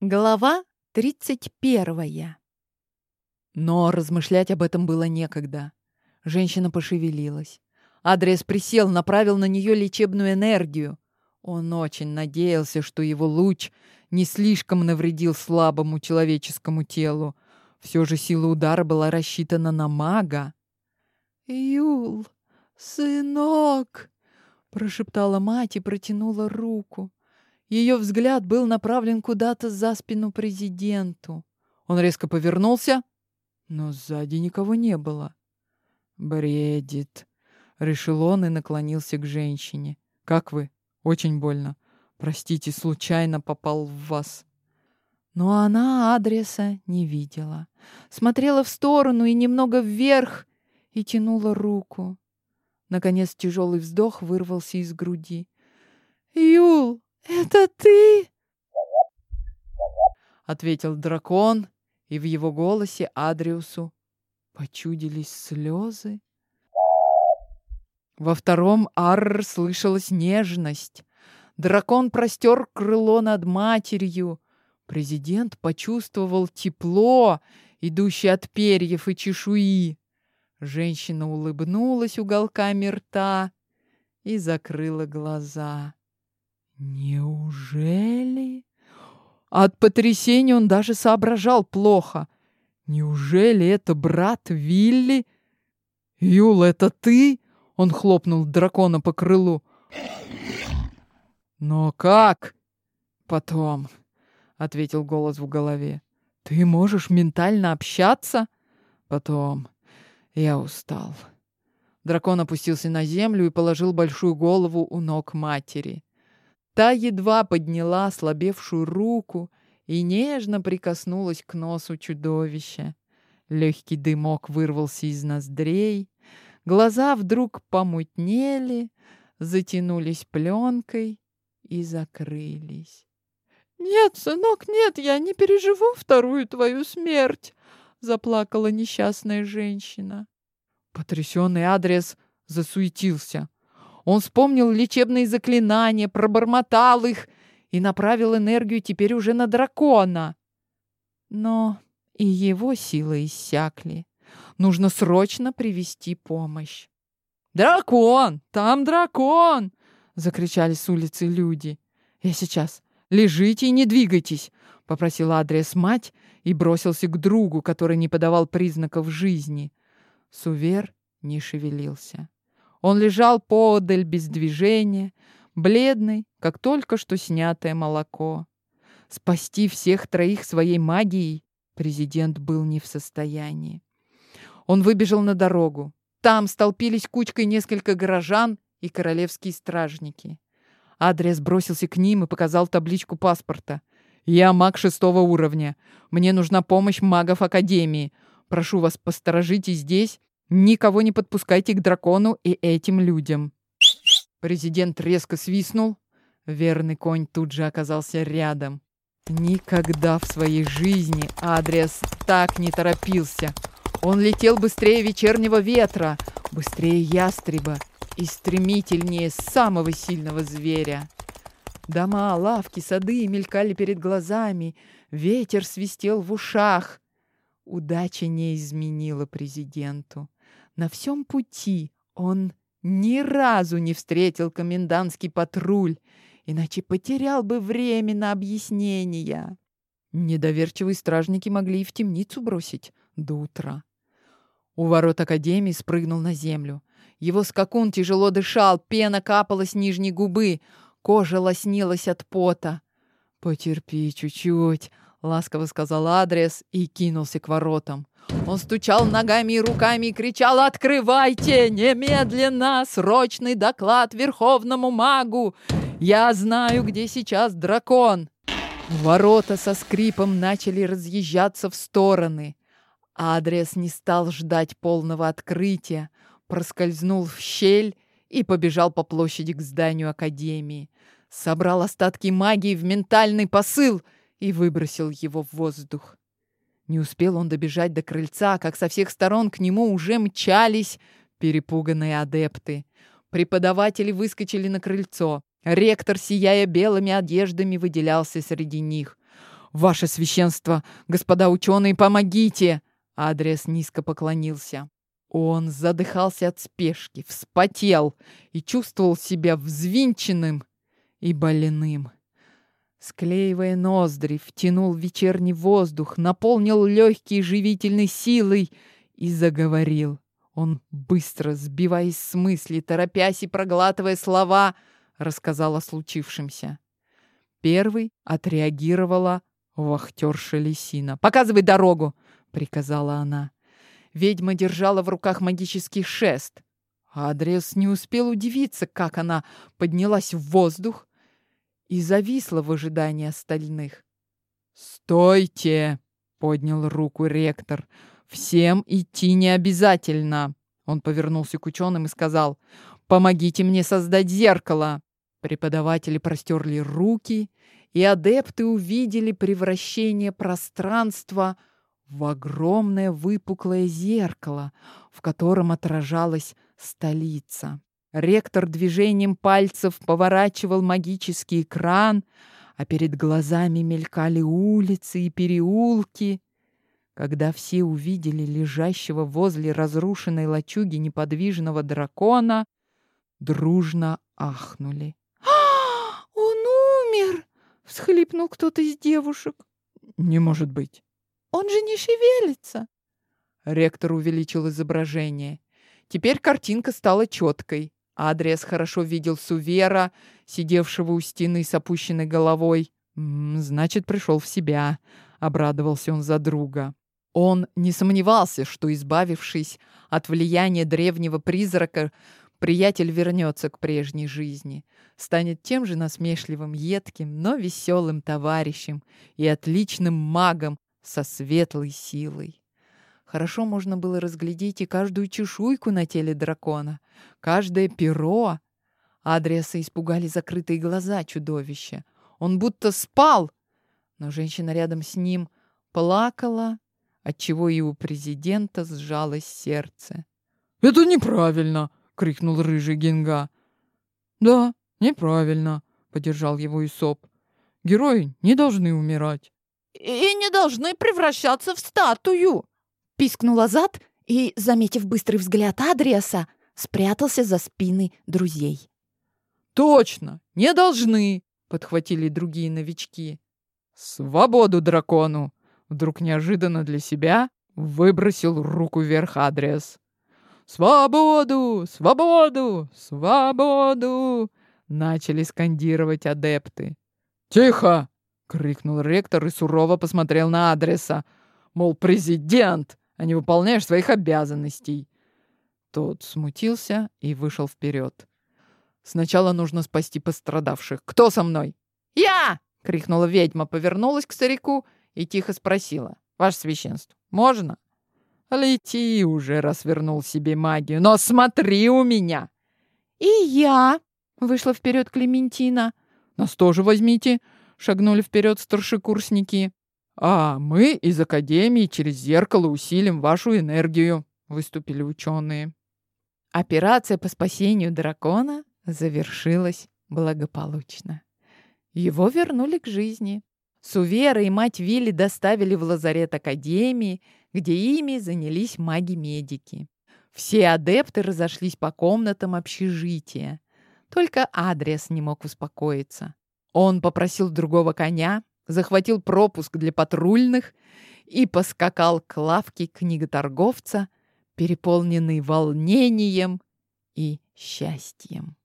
Глава 31. Но размышлять об этом было некогда. Женщина пошевелилась. Адрес присел, направил на нее лечебную энергию. Он очень надеялся, что его луч не слишком навредил слабому человеческому телу. Все же сила удара была рассчитана на мага. «Юл, сынок!» — прошептала мать и протянула руку. Ее взгляд был направлен куда-то за спину президенту. Он резко повернулся, но сзади никого не было. «Бредит», — решил он и наклонился к женщине. «Как вы? Очень больно. Простите, случайно попал в вас». Но она адреса не видела. Смотрела в сторону и немного вверх и тянула руку. Наконец тяжелый вздох вырвался из груди. «Юл, «Это ты?» Ответил дракон, и в его голосе Адриусу почудились слезы. Во втором Арр слышалась нежность. Дракон простер крыло над матерью. Президент почувствовал тепло, идущее от перьев и чешуи. Женщина улыбнулась уголками рта и закрыла глаза. Неужели? От потрясения он даже соображал плохо. Неужели это брат Вилли? Юл, это ты? Он хлопнул дракона по крылу. Но как? Потом, ответил голос в голове. Ты можешь ментально общаться? Потом. Я устал. Дракон опустился на землю и положил большую голову у ног матери. Та едва подняла ослабевшую руку и нежно прикоснулась к носу чудовища. Легкий дымок вырвался из ноздрей, глаза вдруг помутнели, затянулись пленкой и закрылись. «Нет, сынок, нет, я не переживу вторую твою смерть!» — заплакала несчастная женщина. Потрясенный адрес засуетился. Он вспомнил лечебные заклинания, пробормотал их и направил энергию теперь уже на дракона. Но и его силы иссякли. Нужно срочно привести помощь. «Дракон! Там дракон!» — закричали с улицы люди. «Я сейчас. Лежите и не двигайтесь!» — попросил Адрес мать и бросился к другу, который не подавал признаков жизни. Сувер не шевелился. Он лежал поодаль без движения, бледный, как только что снятое молоко. Спасти всех троих своей магией президент был не в состоянии. Он выбежал на дорогу. Там столпились кучкой несколько горожан и королевские стражники. Адрес бросился к ним и показал табличку паспорта. «Я маг шестого уровня. Мне нужна помощь магов Академии. Прошу вас, посторожите здесь Никого не подпускайте к дракону и этим людям. Президент резко свистнул. Верный конь тут же оказался рядом. Никогда в своей жизни Адриас так не торопился. Он летел быстрее вечернего ветра, быстрее ястреба и стремительнее самого сильного зверя. Дома, лавки, сады мелькали перед глазами, ветер свистел в ушах. Удача не изменила президенту. На всем пути он ни разу не встретил комендантский патруль, иначе потерял бы время на объяснения. Недоверчивые стражники могли и в темницу бросить до утра. У ворот Академии спрыгнул на землю. Его скакун тяжело дышал, пена капала с нижней губы, кожа лоснилась от пота. «Потерпи чуть-чуть», — ласково сказал адрес и кинулся к воротам. Он стучал ногами и руками и кричал «Открывайте! Немедленно! Срочный доклад Верховному магу! Я знаю, где сейчас дракон!» Ворота со скрипом начали разъезжаться в стороны. Адрес не стал ждать полного открытия, проскользнул в щель и побежал по площади к зданию Академии. Собрал остатки магии в ментальный посыл и выбросил его в воздух. Не успел он добежать до крыльца, как со всех сторон к нему уже мчались перепуганные адепты. Преподаватели выскочили на крыльцо. Ректор, сияя белыми одеждами, выделялся среди них. «Ваше священство, господа ученые, помогите!» Адрес низко поклонился. Он задыхался от спешки, вспотел и чувствовал себя взвинченным и больным. Склеивая ноздри, втянул вечерний воздух, наполнил легкие живительной силой и заговорил. Он быстро, сбиваясь с мысли, торопясь и проглатывая слова, рассказал о случившемся. Первый отреагировала вахтерша Лисина. «Показывай дорогу!» — приказала она. Ведьма держала в руках магический шест. Адрес не успел удивиться, как она поднялась в воздух и зависла в ожидании остальных. «Стойте!» — поднял руку ректор. «Всем идти не обязательно!» Он повернулся к ученым и сказал, «Помогите мне создать зеркало!» Преподаватели простерли руки, и адепты увидели превращение пространства в огромное выпуклое зеркало, в котором отражалась столица. Ректор движением пальцев поворачивал магический экран, а перед глазами мелькали улицы и переулки. Когда все увидели лежащего возле разрушенной лачуги неподвижного дракона, дружно ахнули. «А, он умер!» — всхлипнул кто-то из девушек. «Не может быть!» Он же не шевелится!» Ректор увеличил изображение. Теперь картинка стала четкой. Адриас хорошо видел Сувера, сидевшего у стены с опущенной головой. «Значит, пришел в себя», — обрадовался он за друга. Он не сомневался, что, избавившись от влияния древнего призрака, приятель вернется к прежней жизни, станет тем же насмешливым, едким, но веселым товарищем и отличным магом, со светлой силой. Хорошо можно было разглядеть и каждую чешуйку на теле дракона, каждое перо. Адриаса испугали закрытые глаза чудовища. Он будто спал, но женщина рядом с ним плакала, отчего и у президента сжалось сердце. «Это неправильно!» — крикнул рыжий Генга. «Да, неправильно!» — поддержал его Исоп. «Герои не должны умирать!» и не должны превращаться в статую!» Пискнул Азат и, заметив быстрый взгляд Адриаса, спрятался за спины друзей. «Точно! Не должны!» — подхватили другие новички. «Свободу дракону!» — вдруг неожиданно для себя выбросил руку вверх Адриас. «Свободу! Свободу! Свободу!» — начали скандировать адепты. «Тихо!» — крикнул ректор и сурово посмотрел на адреса. Мол, президент, а не выполняешь своих обязанностей. Тот смутился и вышел вперед. Сначала нужно спасти пострадавших. Кто со мной? «Я!» — крикнула ведьма, повернулась к старику и тихо спросила. «Ваше священство, можно?» «Лети уже!» — развернул себе магию. «Но смотри у меня!» «И я!» — вышла вперед Клементина. «Нас тоже возьмите!» шагнули вперед старшекурсники. «А мы из Академии через зеркало усилим вашу энергию», — выступили ученые. Операция по спасению дракона завершилась благополучно. Его вернули к жизни. Сувера и мать Вилли доставили в лазарет Академии, где ими занялись маги-медики. Все адепты разошлись по комнатам общежития. Только Адриас не мог успокоиться. Он попросил другого коня, захватил пропуск для патрульных и поскакал к лавке книготорговца, переполненный волнением и счастьем.